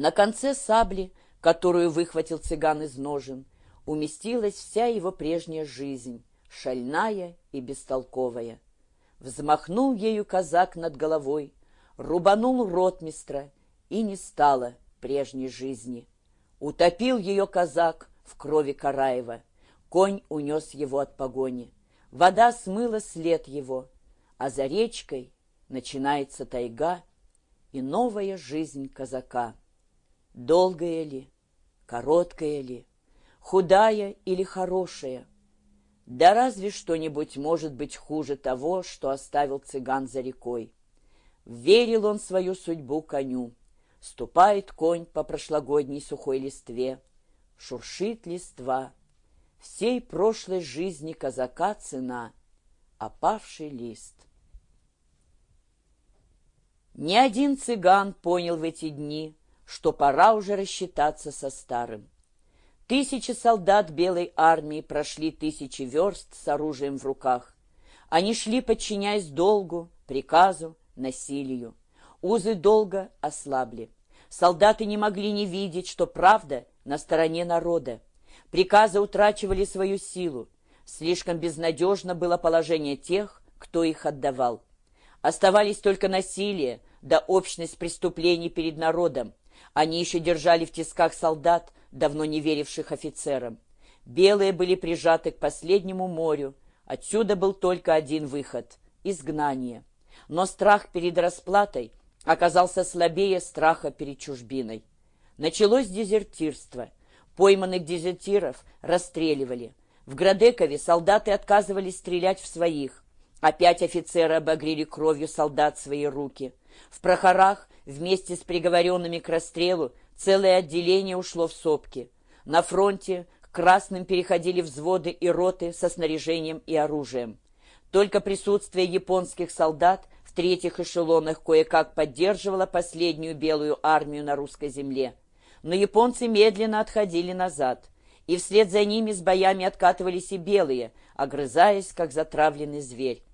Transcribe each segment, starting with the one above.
На конце сабли, которую выхватил цыган из ножен, уместилась вся его прежняя жизнь, шальная и бестолковая. Взмахнул ею казак над головой, рубанул ротмистра, и не стало прежней жизни. Утопил ее казак в крови Караева, конь унес его от погони. Вода смыла след его, а за речкой начинается тайга и новая жизнь казака. Долгая ли, короткая ли, худая или хорошая? Да разве что-нибудь может быть хуже того, что оставил цыган за рекой? Верил он свою судьбу коню. Ступает конь по прошлогодней сухой листве, Шуршит листва. Всей прошлой жизни казака цена — опавший лист. Ни один цыган понял в эти дни, что пора уже рассчитаться со старым. Тысячи солдат белой армии прошли тысячи верст с оружием в руках. Они шли, подчиняясь долгу, приказу, насилию. Узы долго ослабли. Солдаты не могли не видеть, что правда на стороне народа. Приказы утрачивали свою силу. Слишком безнадежно было положение тех, кто их отдавал. Оставались только насилие, да общность преступлений перед народом. Они еще держали в тисках солдат, давно не веривших офицерам. Белые были прижаты к последнему морю. Отсюда был только один выход — изгнание. Но страх перед расплатой оказался слабее страха перед чужбиной. Началось дезертирство. Пойманных дезертиров расстреливали. В Градекове солдаты отказывались стрелять в своих. Опять офицеры обогрели кровью солдат свои руки. В Прохорах вместе с приговоренными к расстрелу целое отделение ушло в сопки. На фронте к красным переходили взводы и роты со снаряжением и оружием. Только присутствие японских солдат в третьих эшелонах кое-как поддерживало последнюю белую армию на русской земле. Но японцы медленно отходили назад, и вслед за ними с боями откатывались и белые, огрызаясь, как затравленный зверь.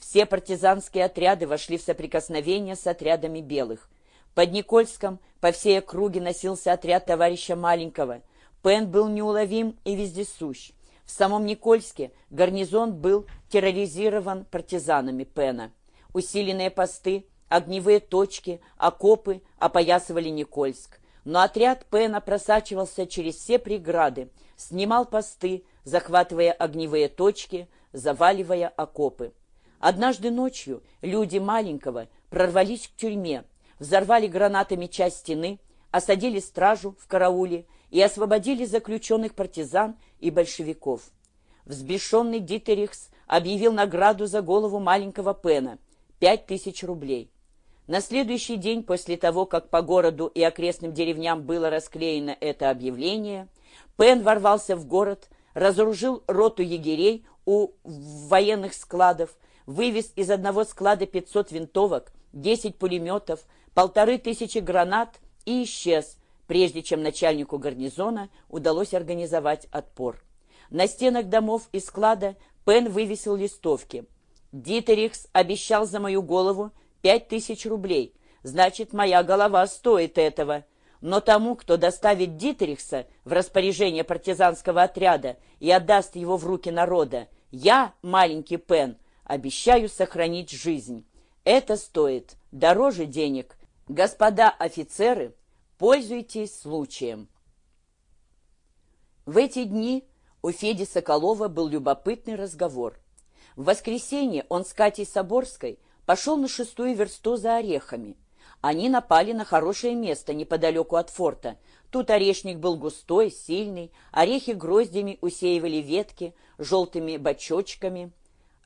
Все партизанские отряды вошли в соприкосновение с отрядами белых. Под Никольском по всей округе носился отряд товарища Маленького. Пен был неуловим и вездесущ. В самом Никольске гарнизон был терроризирован партизанами Пена. Усиленные посты, огневые точки, окопы опоясывали Никольск. Но отряд Пена просачивался через все преграды, снимал посты, захватывая огневые точки, заваливая окопы. Однажды ночью люди маленького прорвались к тюрьме, взорвали гранатами часть стены, осадили стражу в карауле и освободили заключенных партизан и большевиков. Взбешенный Дитерихс объявил награду за голову маленького Пена – пять тысяч рублей. На следующий день после того, как по городу и окрестным деревням было расклеено это объявление, Пен ворвался в город, разоружил роту егерей у военных складов, вывез из одного склада 500 винтовок, 10 пулеметов, полторы тысячи гранат и исчез, прежде чем начальнику гарнизона удалось организовать отпор. На стенах домов и склада Пен вывесил листовки. «Дитерихс обещал за мою голову пять тысяч рублей. Значит, моя голова стоит этого. Но тому, кто доставит Дитерихса в распоряжение партизанского отряда и отдаст его в руки народа, я, маленький Пен, Обещаю сохранить жизнь. Это стоит дороже денег. Господа офицеры, пользуйтесь случаем. В эти дни у Феди Соколова был любопытный разговор. В воскресенье он с Катей Соборской пошел на шестую версту за орехами. Они напали на хорошее место неподалеку от форта. Тут орешник был густой, сильный, орехи гроздями усеивали ветки желтыми бочочками –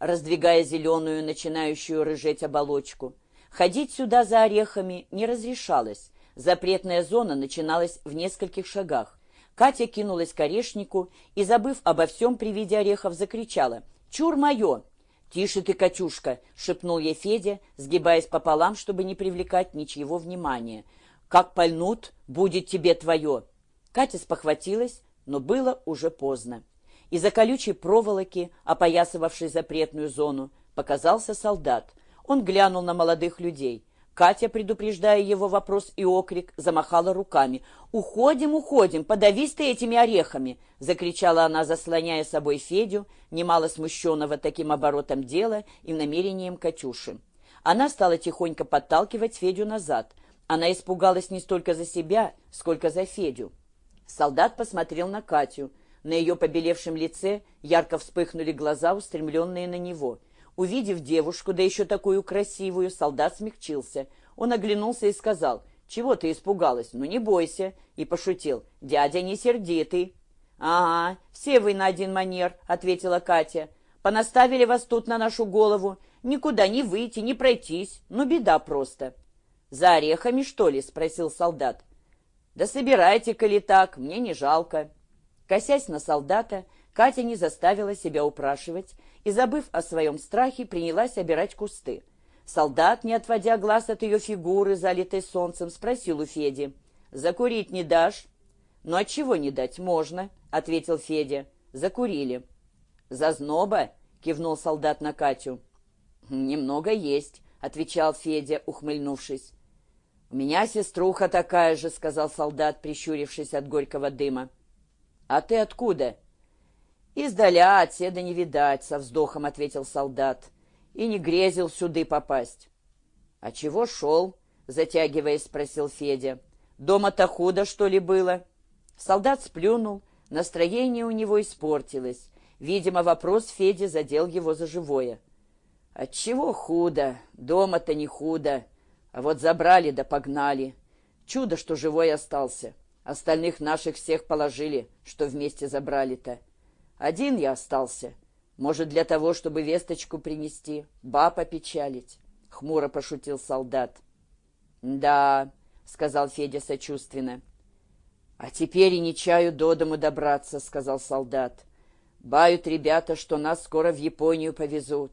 раздвигая зеленую, начинающую рыжеть оболочку. Ходить сюда за орехами не разрешалось. Запретная зона начиналась в нескольких шагах. Катя кинулась к орешнику и, забыв обо всем при виде орехов, закричала «Чур мое!» «Тише ты, Катюшка!» — шепнул ей Федя, сгибаясь пополам, чтобы не привлекать ничьего внимания. «Как пальнут, будет тебе твое!» Катя спохватилась, но было уже поздно. Из-за колючей проволоки, опоясывавшей запретную зону, показался солдат. Он глянул на молодых людей. Катя, предупреждая его вопрос и окрик, замахала руками. «Уходим, уходим, подавись ты этими орехами!» — закричала она, заслоняя собой Федю, немало смущенного таким оборотом дела и намерением Катюши. Она стала тихонько подталкивать Федю назад. Она испугалась не столько за себя, сколько за Федю. Солдат посмотрел на Катю. На ее побелевшем лице ярко вспыхнули глаза, устремленные на него — Увидев девушку, да еще такую красивую, солдат смягчился. Он оглянулся и сказал, «Чего ты испугалась? Ну, не бойся!» И пошутил, «Дядя не сердитый». «Ага, все вы на один манер», — ответила Катя. «Понаставили вас тут на нашу голову. Никуда не выйти, не пройтись. Ну, беда просто». «За орехами, что ли?» — спросил солдат. «Да собирайте, коли так, мне не жалко». Косясь на солдата, Катя не заставила себя упрашивать и, забыв о своем страхе, принялась обирать кусты. Солдат, не отводя глаз от ее фигуры, залитой солнцем, спросил у Феди, «Закурить не дашь?» «Ну, от чего не дать? Можно», — ответил Федя. «Закурили». «Зазноба?» — кивнул солдат на Катю. «Немного есть», — отвечал Федя, ухмыльнувшись. «У меня сеструха такая же», — сказал солдат, прищурившись от горького дыма. «А ты откуда?» «Издаля отседа не видать», — со вздохом ответил солдат. «И не грезил сюды попасть». «А чего шел?» — затягиваясь, спросил Федя. «Дома-то худо, что ли, было?» Солдат сплюнул, настроение у него испортилось. Видимо, вопрос Феди задел его за живое. «Отчего худо? Дома-то не худо. А вот забрали да погнали. Чудо, что живой остался. Остальных наших всех положили, что вместе забрали-то. Один я остался. Может, для того, чтобы весточку принести, баб опечалить. Хмуро пошутил солдат. «Да», — сказал Федя сочувственно. «А теперь и не чаю до дому добраться», — сказал солдат. «Бают ребята, что нас скоро в Японию повезут».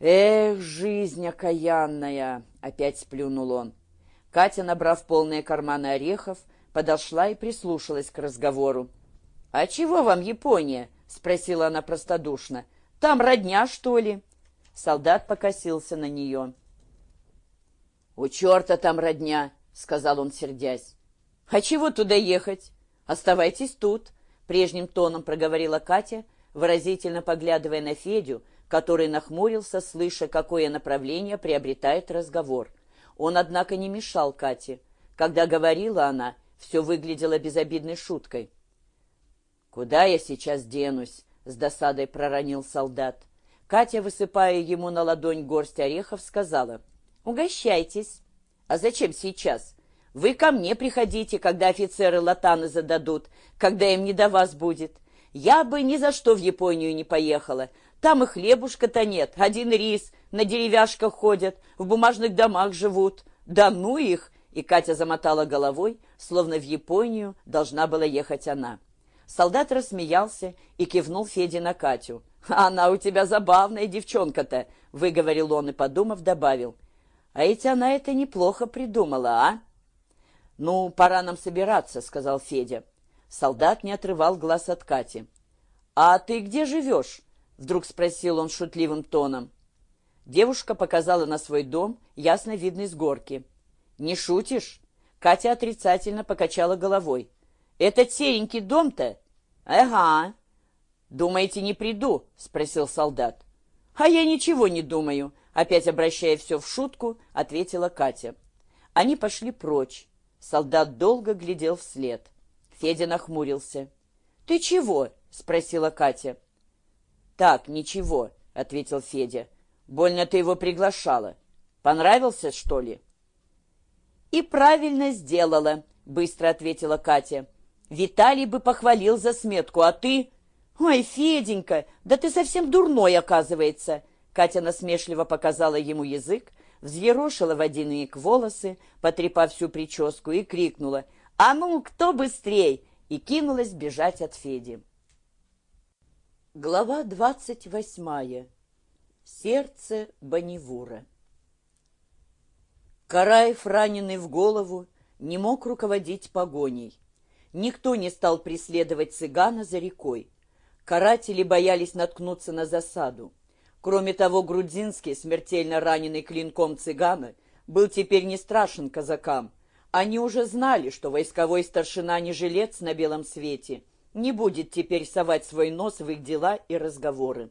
«Эх, жизнь окаянная!» — опять сплюнул он. Катя, набрав полные карманы орехов, подошла и прислушалась к разговору. «А чего вам Япония?» — спросила она простодушно. «Там родня, что ли?» Солдат покосился на нее. «У черта там родня!» — сказал он, сердясь. «А чего туда ехать? Оставайтесь тут!» — прежним тоном проговорила Катя, выразительно поглядывая на Федю, который нахмурился, слыша, какое направление приобретает разговор. Он, однако, не мешал Кате. Когда говорила она, все выглядело безобидной шуткой. «Куда я сейчас денусь?» — с досадой проронил солдат. Катя, высыпая ему на ладонь горсть орехов, сказала, «Угощайтесь». «А зачем сейчас? Вы ко мне приходите, когда офицеры латаны зададут, когда им не до вас будет. Я бы ни за что в Японию не поехала. Там и хлебушка-то нет, один рис, на деревяшках ходят, в бумажных домах живут. Да ну их!» И Катя замотала головой, словно в Японию должна была ехать она. Солдат рассмеялся и кивнул Феде на Катю. «Она у тебя забавная девчонка-то», — выговорил он и, подумав, добавил. «А ведь она это неплохо придумала, а?» «Ну, пора нам собираться», — сказал Федя. Солдат не отрывал глаз от Кати. «А ты где живешь?» — вдруг спросил он шутливым тоном. Девушка показала на свой дом, ясно видный с горки. «Не шутишь?» Катя отрицательно покачала головой. «Этот серенький дом-то?» «Ага». «Думаете, не приду?» — спросил солдат. «А я ничего не думаю», — опять обращая все в шутку, ответила Катя. Они пошли прочь. Солдат долго глядел вслед. Федя нахмурился. «Ты чего?» — спросила Катя. «Так, ничего», — ответил Федя. «Больно ты его приглашала. Понравился, что ли?» «И правильно сделала», — быстро ответила Катя. Виталий бы похвалил за сметку, а ты... «Ой, Феденька, да ты совсем дурной, оказывается!» Катя насмешливо показала ему язык, взъерошила в один миг волосы, потрепав всю прическу, и крикнула «А ну, кто быстрей!» и кинулась бежать от Феди. Глава двадцать восьмая. Сердце Бонневура. Караев, раненый в голову, не мог руководить погоней. Никто не стал преследовать цыгана за рекой. Каратели боялись наткнуться на засаду. Кроме того, Грудзинский, смертельно раненый клинком цыгана, был теперь не страшен казакам. Они уже знали, что войсковой старшина не жилец на белом свете, не будет теперь совать свой нос в их дела и разговоры.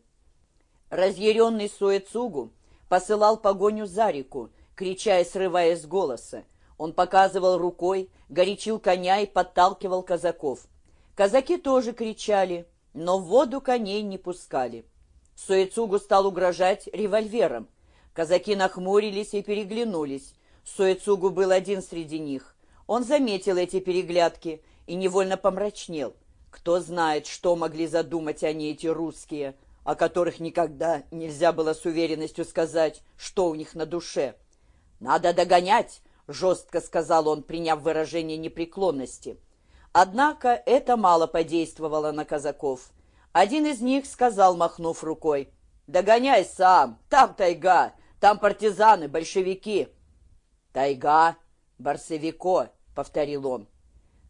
Разъяренный Суэцугу посылал погоню за реку, крича и срываясь с голоса. Он показывал рукой, горячил коня и подталкивал казаков. Казаки тоже кричали, но в воду коней не пускали. Суэцугу стал угрожать револьвером. Казаки нахмурились и переглянулись. Суэцугу был один среди них. Он заметил эти переглядки и невольно помрачнел. Кто знает, что могли задумать они, эти русские, о которых никогда нельзя было с уверенностью сказать, что у них на душе. «Надо догонять!» — жестко сказал он, приняв выражение непреклонности. Однако это мало подействовало на казаков. Один из них сказал, махнув рукой, «Догоняй сам, там тайга, там партизаны, большевики». «Тайга, Барсовико», — повторил он.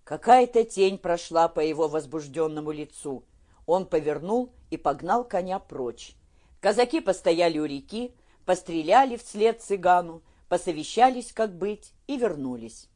Какая-то тень прошла по его возбужденному лицу. Он повернул и погнал коня прочь. Казаки постояли у реки, постреляли вслед цыгану, посовещались, как быть, и вернулись.